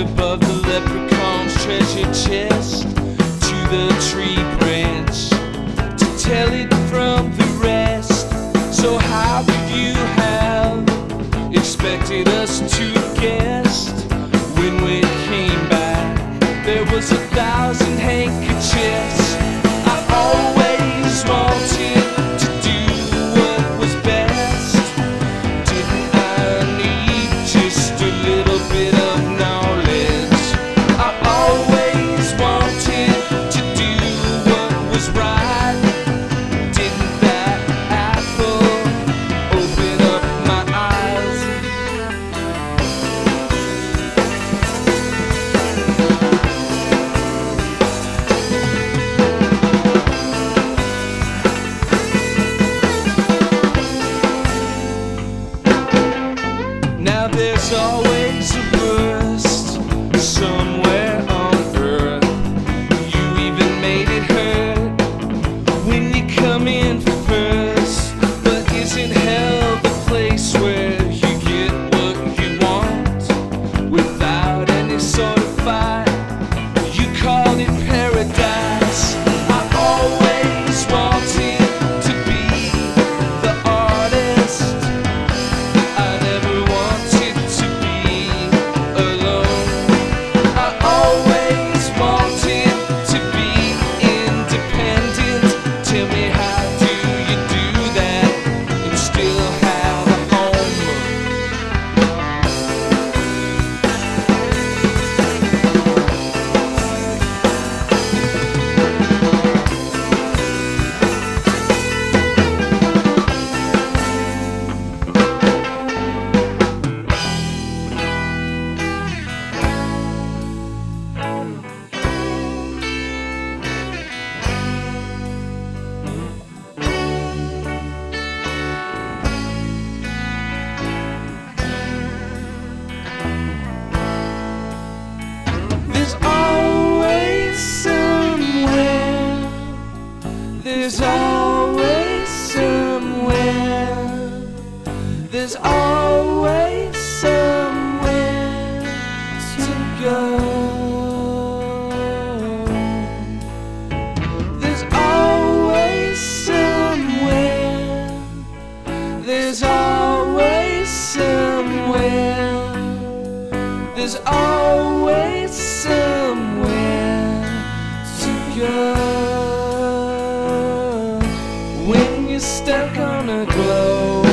above the leprechaun's treasure chest to the tree branch to tell it from the rest. So, how could you have expected us to guess when we came back? There was a thousand. There's always somewhere. There's always somewhere to go. There's always somewhere. There's always stuck on a glow.